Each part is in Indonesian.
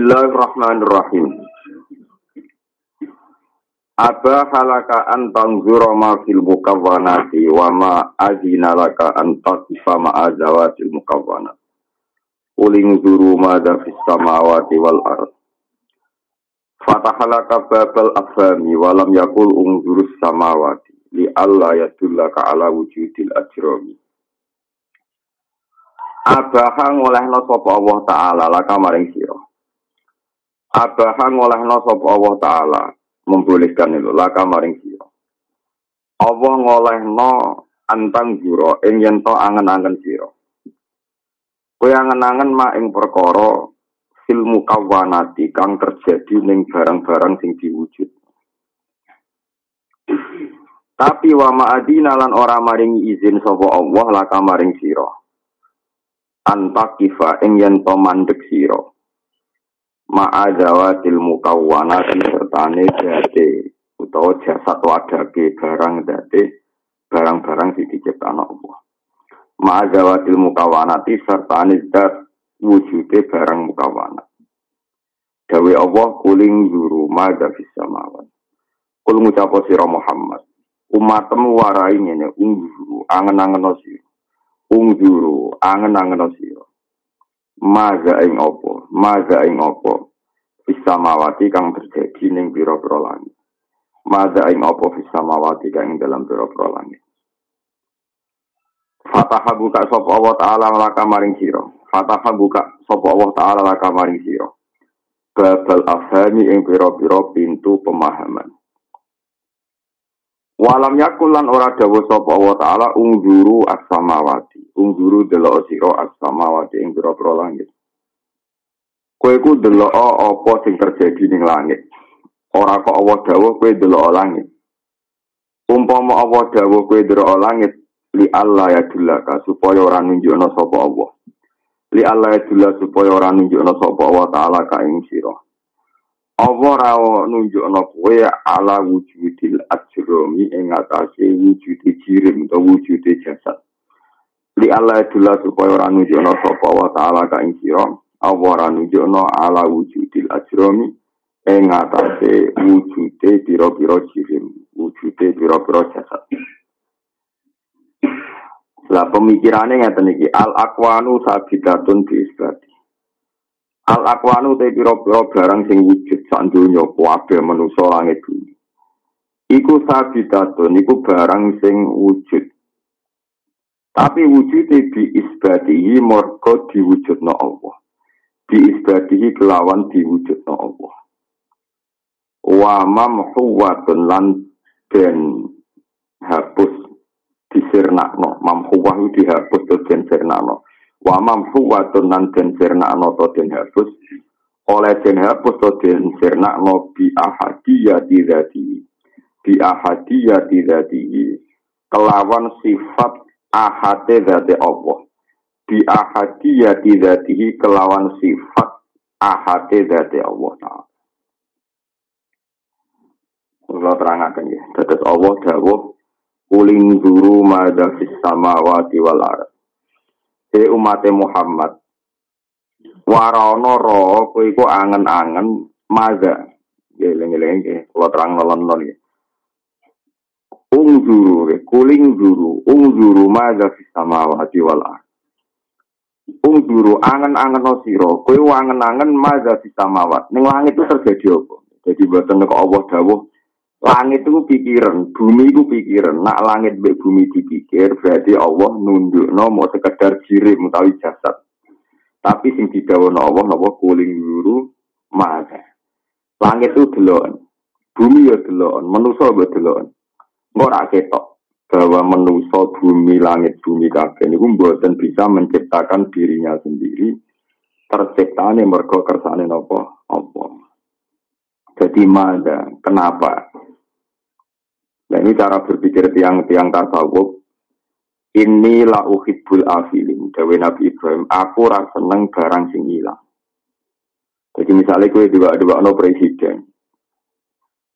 Bismillahirrahmanirrahim. Aba halaka an tanzura ma fil mukawwanati wa ma azina laka an taqifa ma azawatil mukawwanat. Uling zuru ma fis samawati wal ard. Fatahalaka babal afami walam yakul ungzurus samawati li alla yadullaka ala wujudil ajrami. Abaha ngolehno sapa Allah taala laka maring sira. Abaha ngolehno sapa Allah taala membolehkan itu laka maring sira. Allah ngolehno antang juro ing yen to angen-angen sira. Kowe angen-angen mak ing perkara fil mukawwanati kang terjadi ning barang-barang sing diwujud. Tapi wa ma'adina lan ora maringi izin sapa Allah laka maring sira. Antakifa ing yen to mandek sira ma'adzawatil mukawwana dan sertane date utawa jasad wadake barang date barang-barang sing diciptakno Allah. Ma'adzawatil mukawwanati sertane dat wujude barang mukawwana. Dawe Allah kuling guru madha fis samawat. Kul ngucapo sira Muhammad. Umatmu warai ngene ungguru angen-angen sira. Ungguru angen-angen sira. Maga ing opo maga ing opo bisa mawati kang terjadi ning pira-pira langit. Maga ing opo bisa mawati kang ing dalam pira-pira langit? Fataha buka sapa Allah taala laka maring sira. Fataha buka sapa Allah taala laka maring sira. Babal afhami ing pira-pira pintu pemahaman. Walam yakulan ora dawa sapa Allah taala ungguru as-samawati. Ungguru delok sira as-samawati ing pira-pira langit. Kowe ku delok apa sing terjadi ning langit. Ora kok Allah dawuh kowe delok langit. Umpama Allah dawuh kowe delok langit li Allah ya dulaka supaya ora nunjukno sapa Allah. Li Allah ya dulaka supaya ora nunjukno sapa Allah taala ka ing sira. Allah ra nunjukno kowe ala wujudil ajromi ing atase wujude jirim utawa wujude jasad. Li Allah adalah supaya ora nunjukno sapa wa taala ka ing sira. Allah ra nunjukno ala wujudil ajromi ing atase wujude pira-pira jirim, wujude pira-pira jasad. Lah pemikirannya ngeten iki al akwanu sabidatun bi isbati. Al akwanu te pira-pira barang sing wujud sak donya kabeh manusa langit bumi. Iku sabitatun iku barang sing wujud. Tapi wujude bi isbatihi mergo diwujudna Allah. Bi isbatihi kelawan diwujudna Allah. Wa mamhuwatun lan den hapus disirnakno. Mamhuwah dihapus to den sirnakno. wa mamhuwatun nan den sirnakno to den hapus oleh den hapus to den sirnakno bi ahadiyati dzati bi ahadiyati dzati kelawan sifat ahate dzati Allah. Bi ahadiyati dzati kelawan sifat ahate dzati Allah. Kalau terangkan ya, tetes Allah dawuh uling guru madha fis samawati wal ardh e umat Muhammad warono ro kowe iku angen-angen maga geleng-geleng ke kula terang nolon ya Ungzuru, kuling zuru, ungzuru maga fis samawati wal ard. Ungzuru angen-angen no siro, kowe angen-angen maga fis samawat. Ning langit itu terjadi apa? Jadi buatan kok Allah dawuh Langit itu pikiran, bumi itu pikiran. Nak langit be bumi dipikir, berarti Allah nunduk no mau sekedar jirim utawi jasad. Tapi sing didawono Allah napa kuling guru maka. Langit itu delon, bumi ya delon, manusa ya delon. Ora ketok bahwa manusa bumi langit bumi kabeh niku mboten bisa menciptakan dirinya sendiri. Terciptane mergo kersane napa? Apa? Jadi mana? Kenapa? Nah ini cara berpikir tiang-tiang tasawuf. Inilah uhibbul afilin. Dawe Nabi Ibrahim. Aku rasa seneng barang sing. Jadi misalnya gue dua-dua no presiden.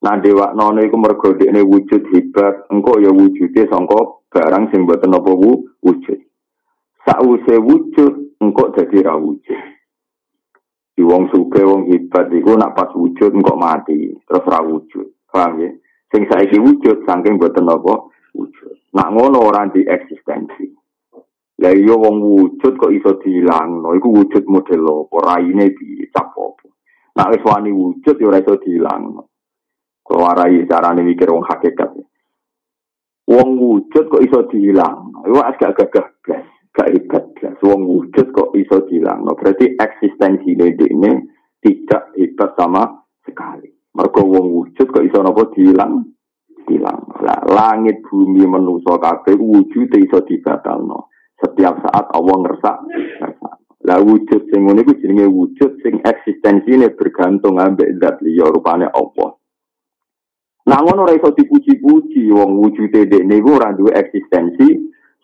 Nah dewa nono iku mergo dekne wujud hebat, engko ya wujude sangka barang sing mboten apa wujud. Sause wujud engko dadi ra wujud. Di wong suge, wong hebat iku nak pas wujud kok mati, terus ra wujud. Paham ya? Sing saiki wujud saking boten apa wujud. Nak ngono orang di eksistensi. Lah iya wong wujud kok iso dilangno, iku wujud model apa? Raine piye cap apa? Nak wis wani wujud ya ora iso dilangno. Kok warai carane mikir wong hakikat. Wong wujud kok iso dilangno. Iku agak gagah blas gak hebat jelas. Wong wujud kok iso hilang. No, berarti eksistensi ini tidak hebat sama sekali. Mergo wong wujud kok iso nopo hilang, hilang. Lah, langit bumi kabeh wujud iso dibatalno. Setiap saat Allah ngerasa Lah wujud sing jenenge wujud sing eksistensine bergantung ambek zat liya rupane Allah. Nah ngono ora iso dipuji-puji wong wujude dekne iku ora eksistensi,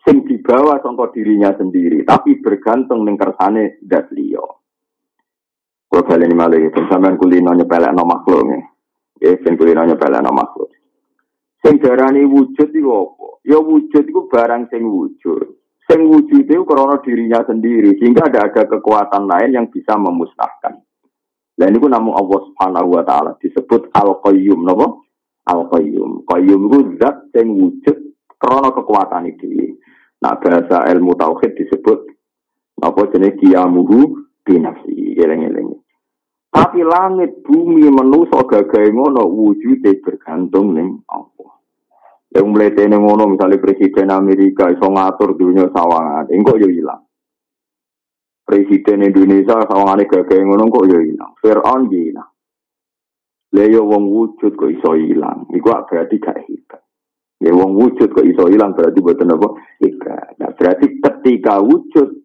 sing dibawa contoh dirinya sendiri, tapi bergantung ning kersane dat liya. Kula baleni malih sampean kulino nyepelekno makhluk nggih. Nggih ben kulino nyepelekno makhluk. Sing darani wujud iku apa? Ya wujud iku barang sing wujud. Sing wujud itu karena dirinya sendiri, sehingga ada ada kekuatan lain yang bisa memusnahkan. Dan ini namun Allah Subhanahu wa taala disebut Al-Qayyum, napa? Al-Qayyum. Qayyum itu zat yang wujud karena kekuatan itu. Nah bahasa ilmu tauhid disebut apa jenis kiamuhu binafsi eleng-eleng. Tapi langit bumi menuso gagai ngono wujudnya bergantung ning Allah. Yang mulai tene ngono misalnya presiden Amerika iso ngatur dunia sawangan, engkau yo hilang. Presiden Indonesia sawangane gagai ngono kok yo hilang. Fir'aun Leo wong wujud kok iso hilang. Iku berarti gak hebat. Ya wong wujud kok iso hilang berarti buat apa? Ika. Nah, berarti ketika wujud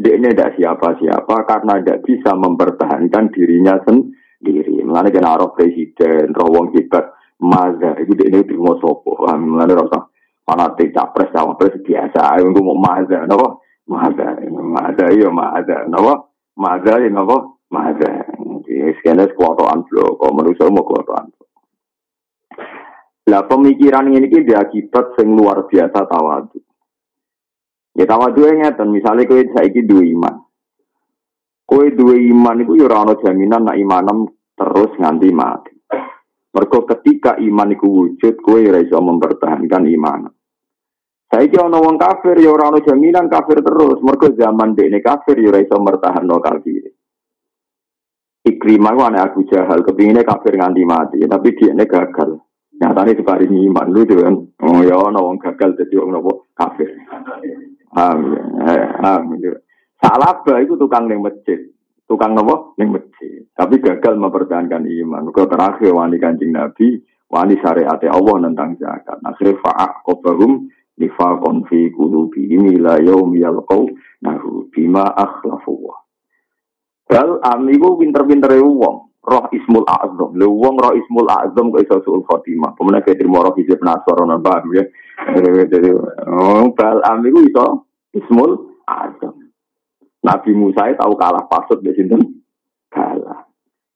dia ini tidak siapa-siapa karena tidak bisa mempertahankan dirinya sendiri. Mengenai kena roh presiden, roh wong hebat, mazhar, itu dia ini terima sopo. Mengenai rasa fanatik capres, cawapres biasa. Aku mau mazhar, nopo? Mazhar, mazhar, iya mazhar, nopo? Mazhar, iya nopo? Mazhar. Sekian sekuatuan blok, kalau menurut saya mau kekuatan lah pemikiran ini ki akibat sing luar biasa tawadu. Ya tawadu ngeten, misalnya kowe saiki duwe iman. Kowe duwe iman iku ya ora jaminan nak imanem terus nganti mati. Mergo ketika iman iku wujud, kowe ora iso mempertahankan iman. Saiki ana wong kafir ya ora jaminan kafir terus. Mergo zaman dekne kafir ya ora iso mertahanno kafir. Ikrimah ku anak Abu Jahal, kepinginnya kafir nganti mati, tapi dia gagal. Nyatanya diparingi iman lu kan. Oh ya ono wong gagal jadi wong nopo kafir. Amin. Eh, amin. Salah itu tukang ning masjid. Tukang nopo ning masjid. Tapi gagal mempertahankan iman. Kau terakhir wani kancing Nabi, wani syariat Allah tentang zakat. Akhirnya fa'ak kobahum nifakon fi kulubi ini la yaum yalqau nahu bima akhlafu Bal amiku pinter-pinter wong roh ismul azam. Lu wong roh ismul azam kok iso suul khotimah. Kemudian kayak terima roh hijab nasor non baru ya. Jadi, oh, bal am itu iso ismul azam. Nabi Musa tahu kalah pasut di sini kalah.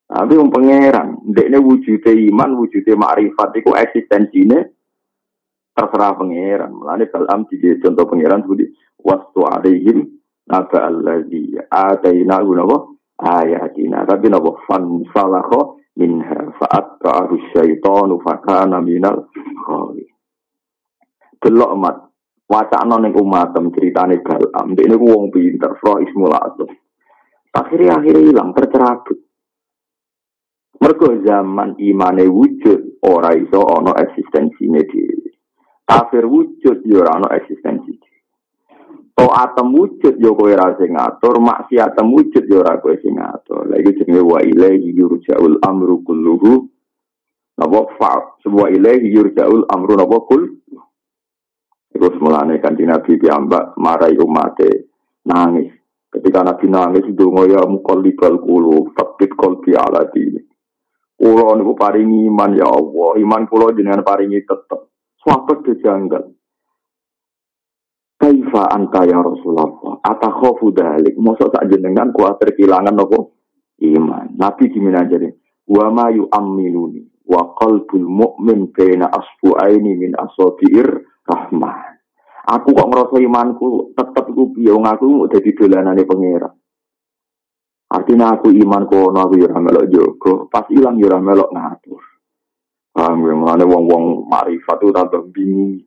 Tapi wong pangeran, ndekne wujude iman, wujude makrifat iku eksistensinya terserah pangeran. Mulane balam di contoh pangeran seperti wastu alaihim ataina gunawa ayatina tapi napa? Fan salakho minha. Faat ka'arus syaitanu fakana minal khawi delok mat. Wacana ning umatem ceritane balam. Ini wong pinter fro ismul azam akhirnya akhirnya hilang tercerabut. Mergo zaman imane wujud ora iso ana eksistensine dhewe. Kafir wujud yo ora ana eksistensi To atem wujud yo kowe ra sing ngatur, maksiat wujud yo ora kowe sing ngatur. Lah iki jenenge wa ilaihi yurja'ul amru kulluhu. Napa fa sebuah ilaihi yurja'ul amru napa kul. Terus mulane kan Nabi piambak marai umate nangis. Ketika Nabi nangis itu ya mukallibal kulu, fakit kolbi ala dini. Kulo niku paringi iman ya Allah, iman kulo jenengan paringi tetep. Suatu kejanggal. Kaifa anta ya Rasulullah? Atakhofu dalik. Masa sak jenengan kuatir kehilangan nopo iman. Nabi gimana jadi? Wa ma yu'amminuni wa qalbul mu'min baina asbu'aini min asabi'ir rahman. Aku kok ngerasa imanku tetep iku piye wong aku dadi dolanane pangeran. Artinya aku iman kono aku yo melok jogo, pas ilang yo melok ngatur. Paham ya, mulane wong-wong marifat itu tambah bingung.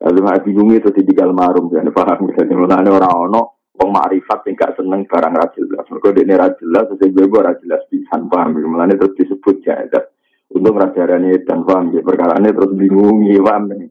Lalu nggak bingung itu di tiga almarhum kan paham misalnya mulane orang ono orang makrifat yang gak seneng barang ra jelas. Mergo ini rajin jelas jadi gue ora jelas pisan paham ya. mulane terus disebut ya, untuk rajarane dan paham ya ini terus bingung paham. Ya.